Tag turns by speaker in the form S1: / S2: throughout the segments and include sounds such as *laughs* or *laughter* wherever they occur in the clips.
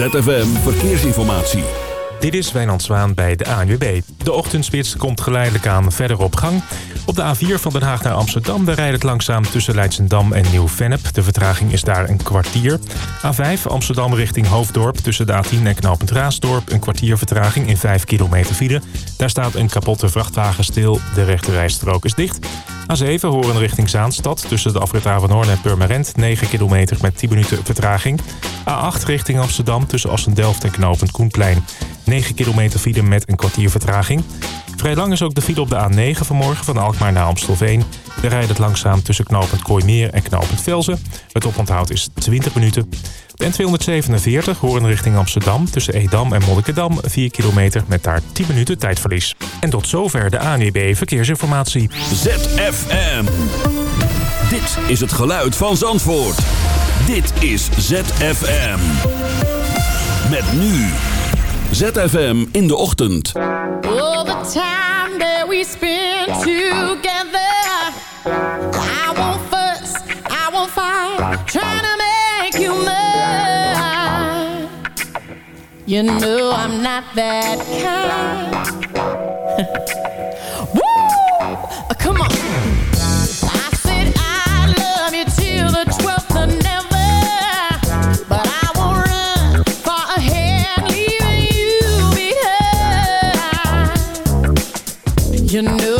S1: ZFM Verkeersinformatie.
S2: Dit is Wijnand Zwaan bij de ANWB. De ochtendspits komt geleidelijk aan verder op gang. Op de A4 van Den Haag naar Amsterdam daar rijdt het langzaam tussen Leidsendam en Nieuw-Vennep. De vertraging is daar een kwartier. A5 Amsterdam richting Hoofddorp tussen de A10 en knooppunt Raasdorp. Een kwartier vertraging in 5 kilometer file. Daar staat een kapotte vrachtwagen stil. De rechterrijstrook is dicht. A7 horen richting Zaanstad tussen de afrit Avanhoorn en Purmerend. 9 kilometer met 10 minuten vertraging. A8 richting Amsterdam tussen Assendelft en knooppunt Koenplein. 9 kilometer file met een kwartier vertraging. Vrij lang is ook de file op de A9 vanmorgen van Alkmaar naar Amstelveen. Daar rijdt het langzaam tussen knooppunt Kooimeer en knooppunt Velzen. Het oponthoud is 20 minuten. De N247 horen richting Amsterdam tussen Edam en Monnikendam 4 kilometer met daar 10 minuten tijdverlies. En tot zover de ANEB Verkeersinformatie.
S1: ZFM. Dit is het geluid van Zandvoort. Dit is ZFM. Met nu. ZFM in de ochtend.
S3: Time that we spend together. I won't fuss, I won't fight, trying to make you mine. You know I'm not that kind. *laughs* You know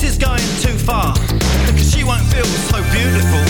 S4: this is going too far. Because she won't feel so beautiful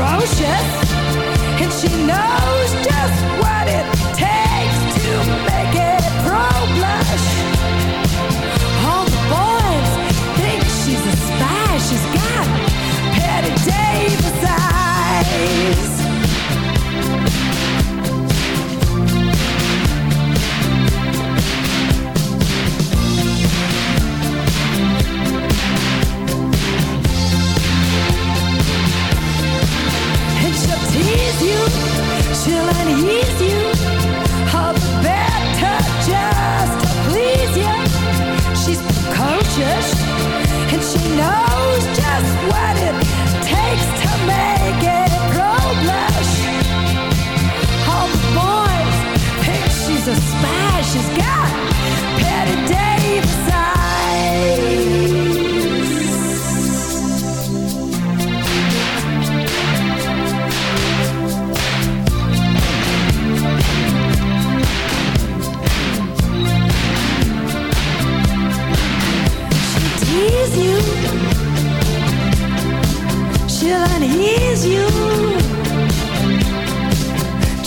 S3: ferocious, and she knows just what it takes to make it pro blush. All the boys think she's a spy. She's got Petty Davis eyes. Yeah.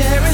S4: Jerry.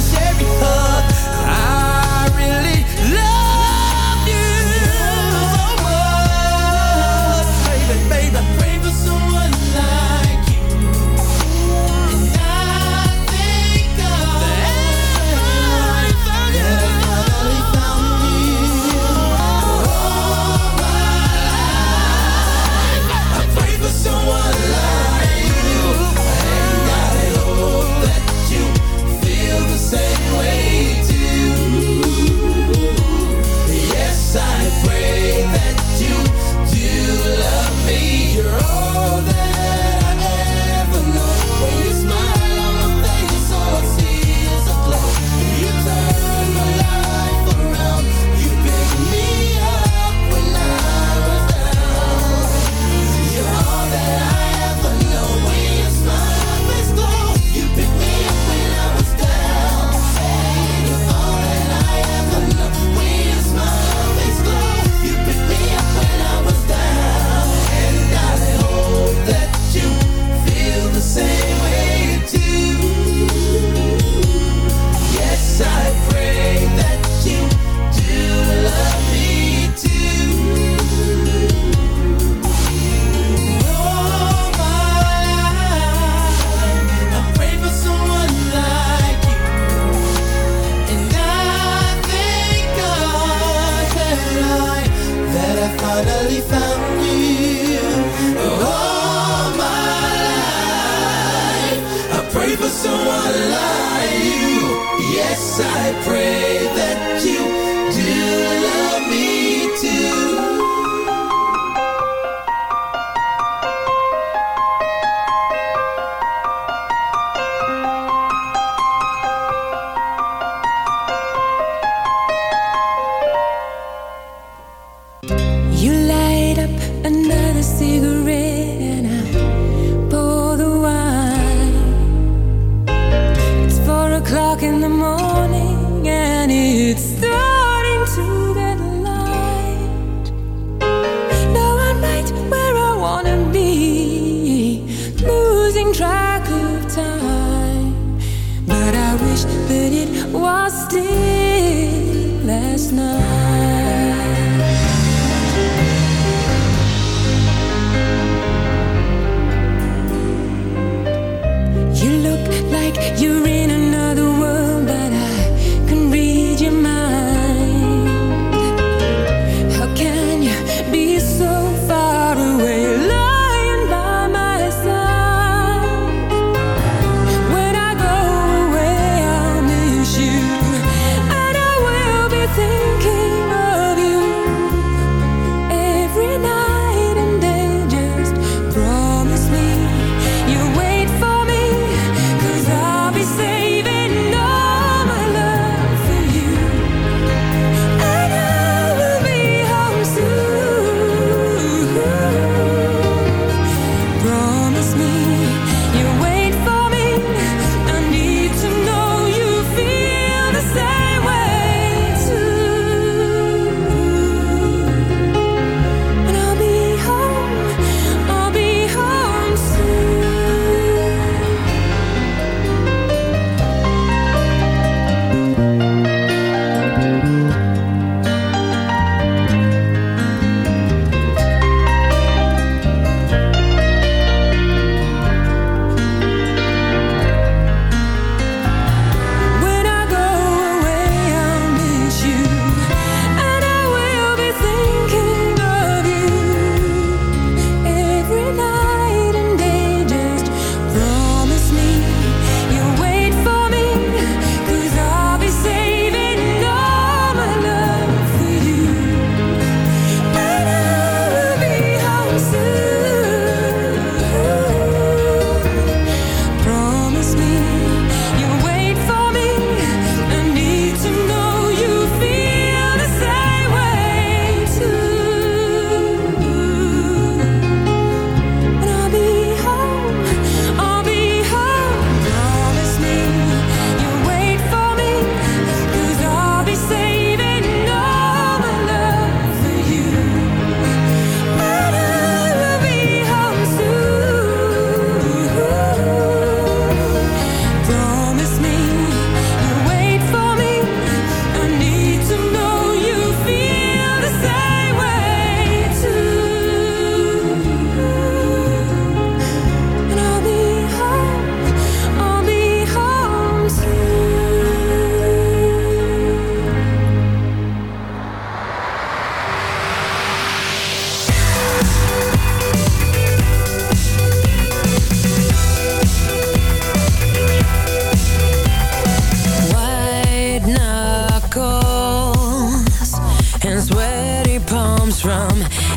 S4: drum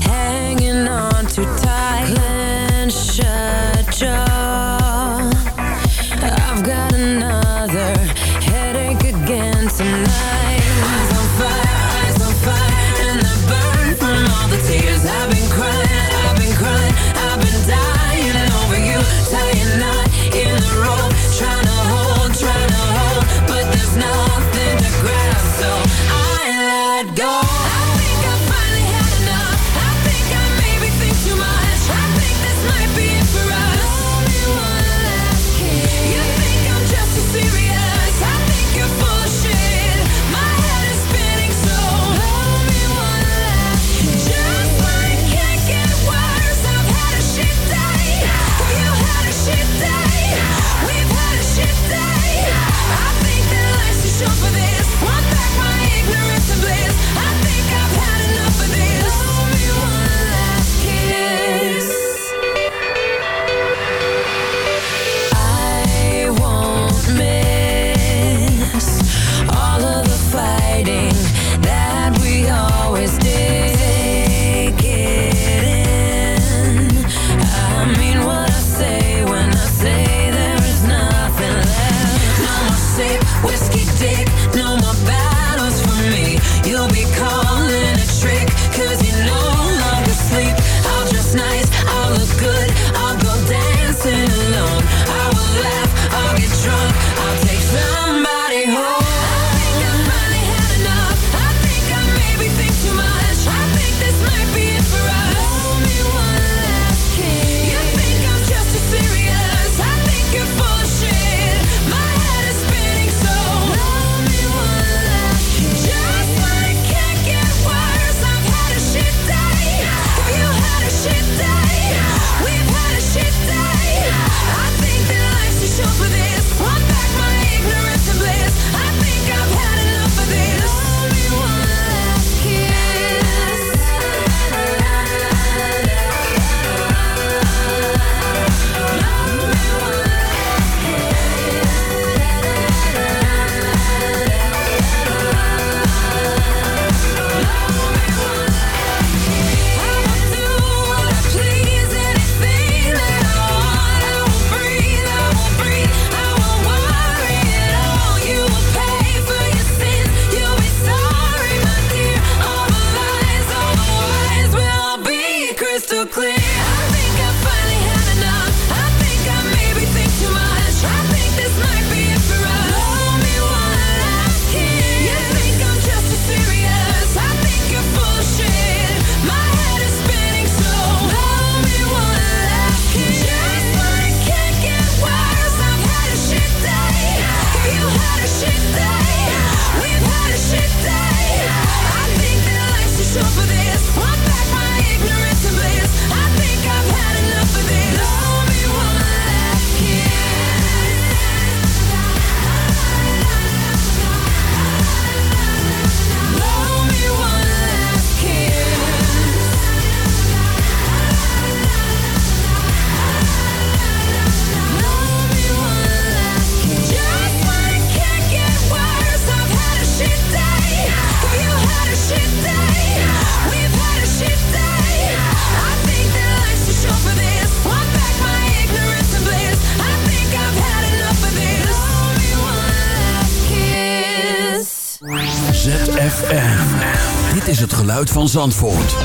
S4: is
S1: het geluid van Zandvoort.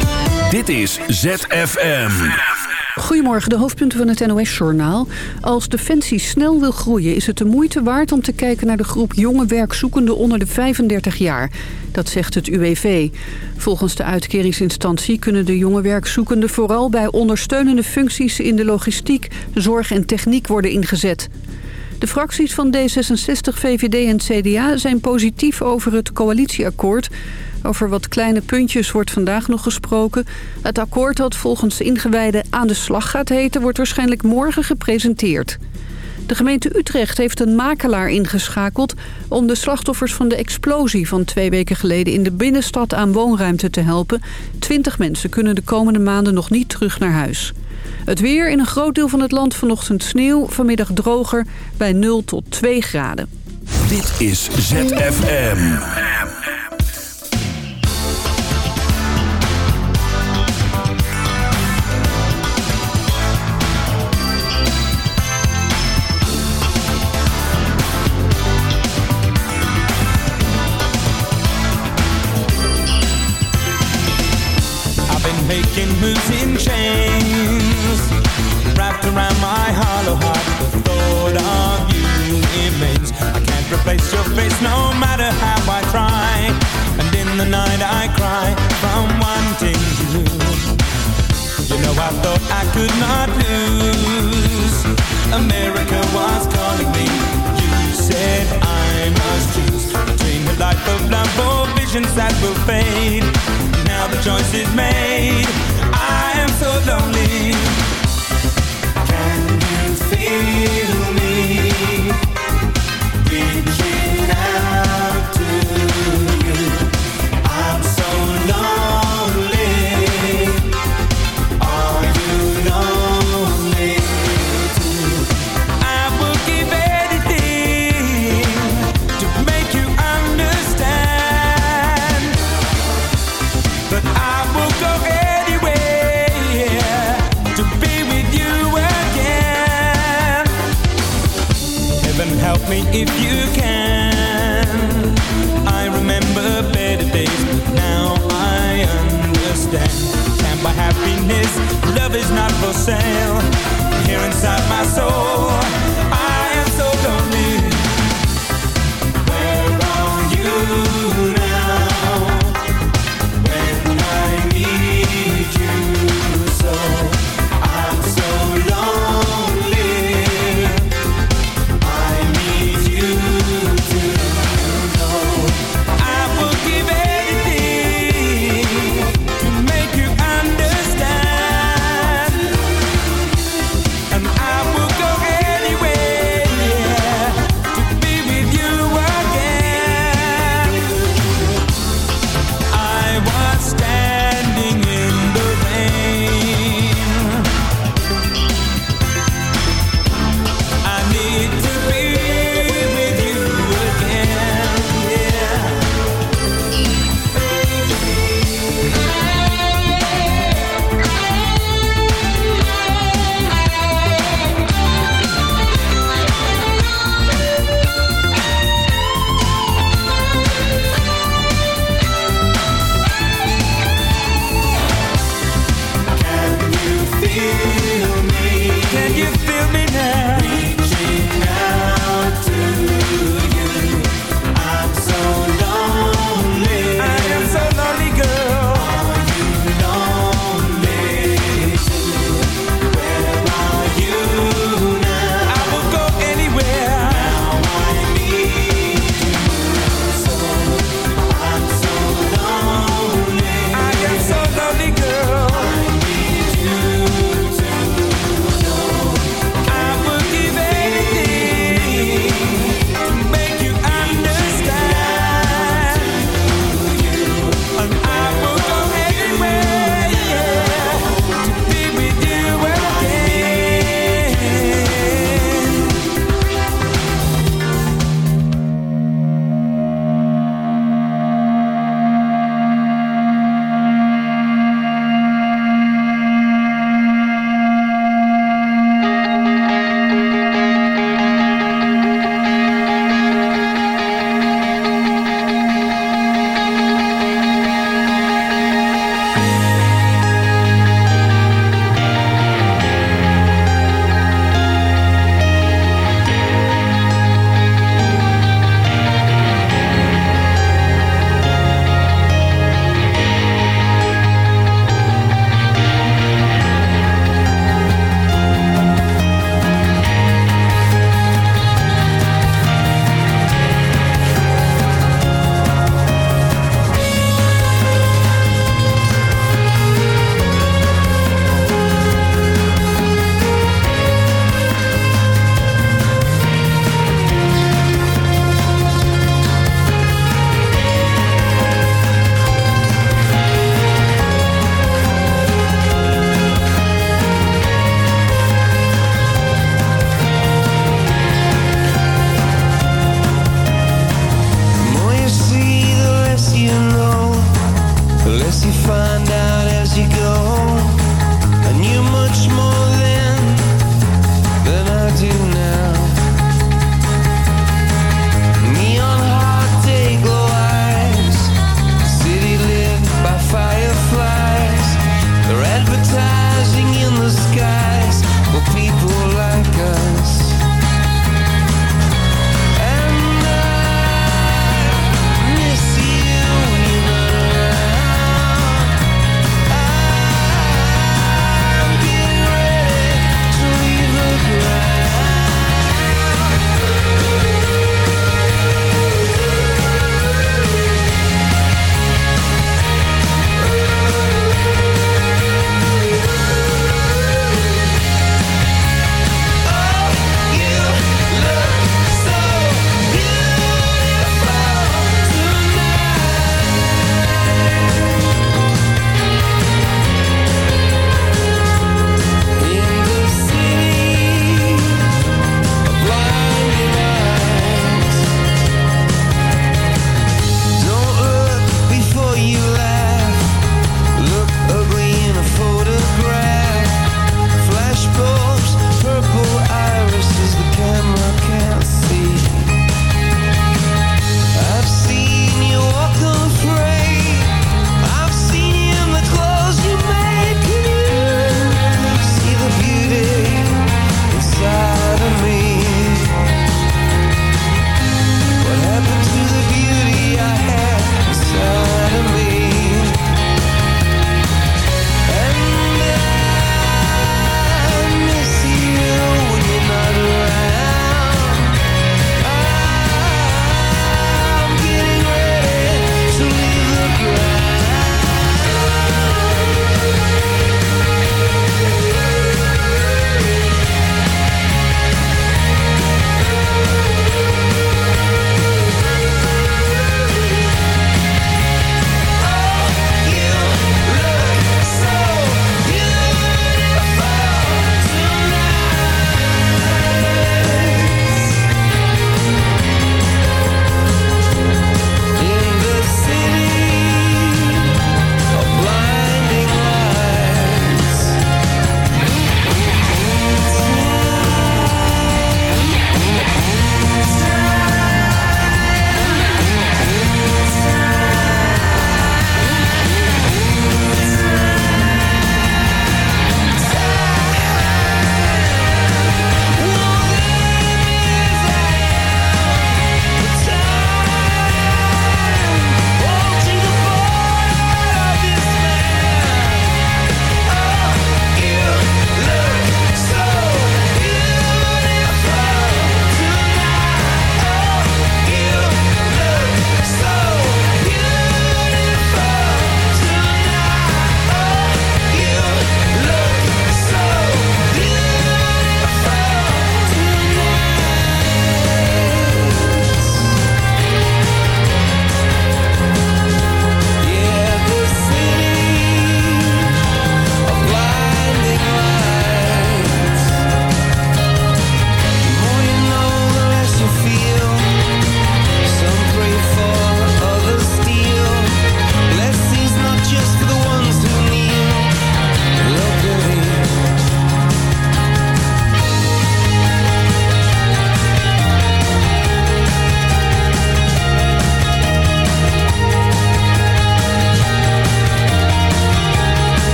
S1: Dit is ZFM.
S5: Goedemorgen, de hoofdpunten van het NOS-journaal. Als Defensie snel wil groeien is het de moeite waard om te kijken naar de groep jonge werkzoekenden onder de 35 jaar. Dat zegt het UWV. Volgens de uitkeringsinstantie kunnen de jonge werkzoekenden vooral bij ondersteunende functies in de logistiek, zorg en techniek worden ingezet. De fracties van D66, VVD en CDA zijn positief over het coalitieakkoord. Over wat kleine puntjes wordt vandaag nog gesproken. Het akkoord dat volgens de ingewijden aan de slag gaat heten... wordt waarschijnlijk morgen gepresenteerd. De gemeente Utrecht heeft een makelaar ingeschakeld... om de slachtoffers van de explosie van twee weken geleden... in de binnenstad aan woonruimte te helpen. Twintig mensen kunnen de komende maanden nog niet terug naar huis. Het weer in een groot deel van het land vanochtend sneeuw. Vanmiddag droger bij 0 tot 2 graden.
S1: Dit is ZFM.
S6: Making moves in chains. Wrapped around my hollow heart The thought of you remains. I can't replace your face no matter how I try. And in the night I cry from wanting you. You know I thought I could not lose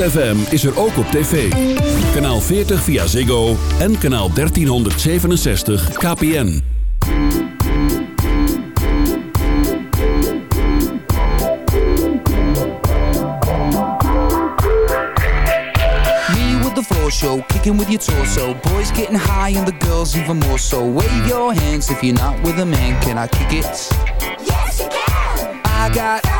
S1: ZFM is er ook op tv. Kanaal 40 via Ziggo en kanaal 1367 KPN.
S7: Me with the floor show, kicking with your torso. Boys getting high and the girls even more so. Wave your hands if you're not with a man. Can I kick it? Yes, you can. I got,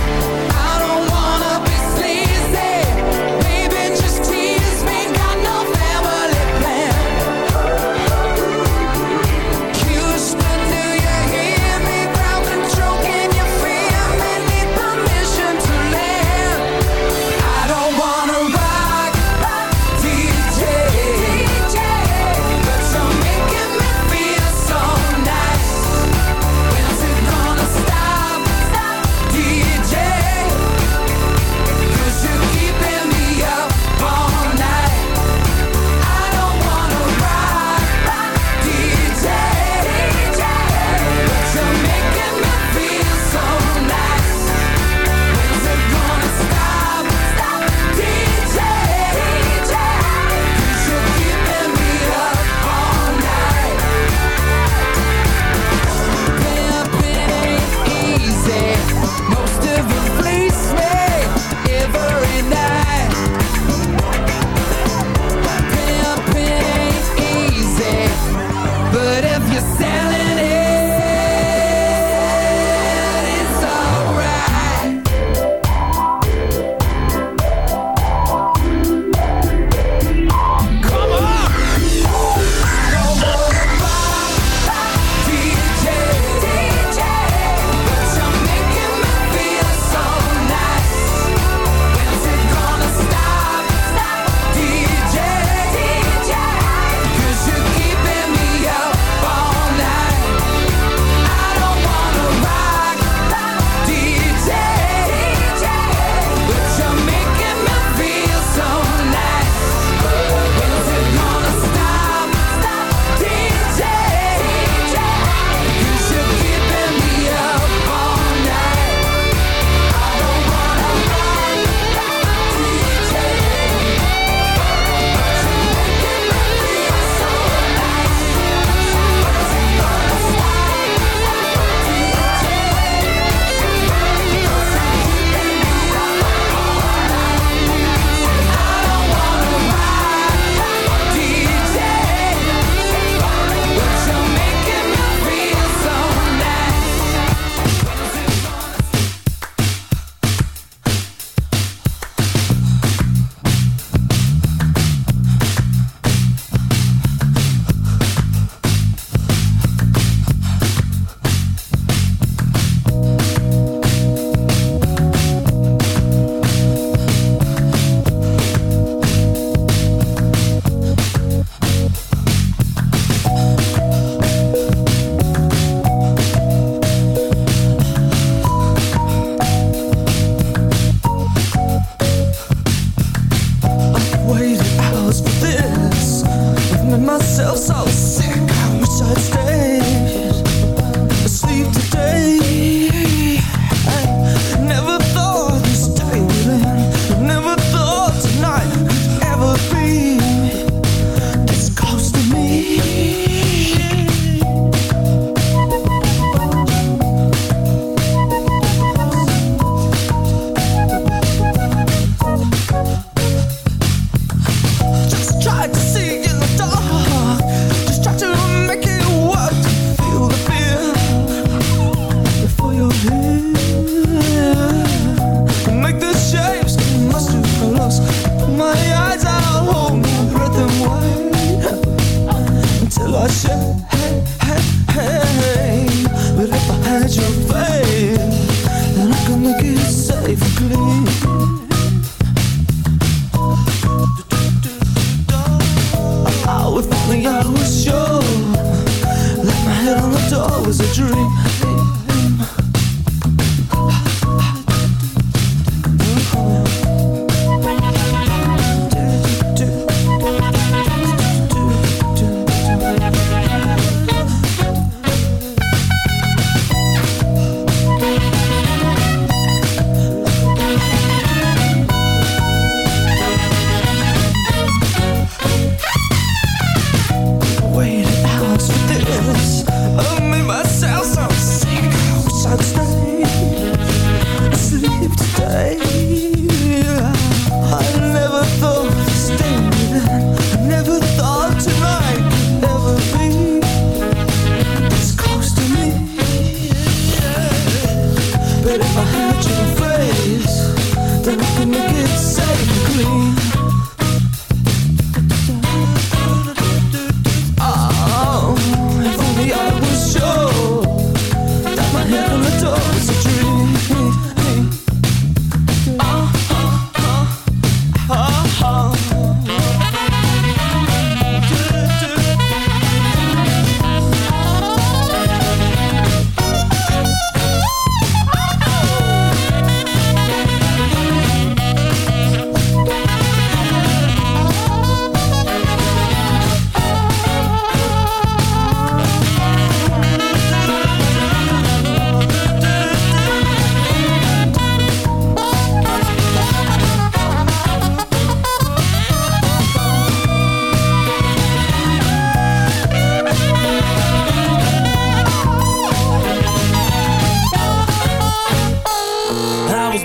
S8: always a dream.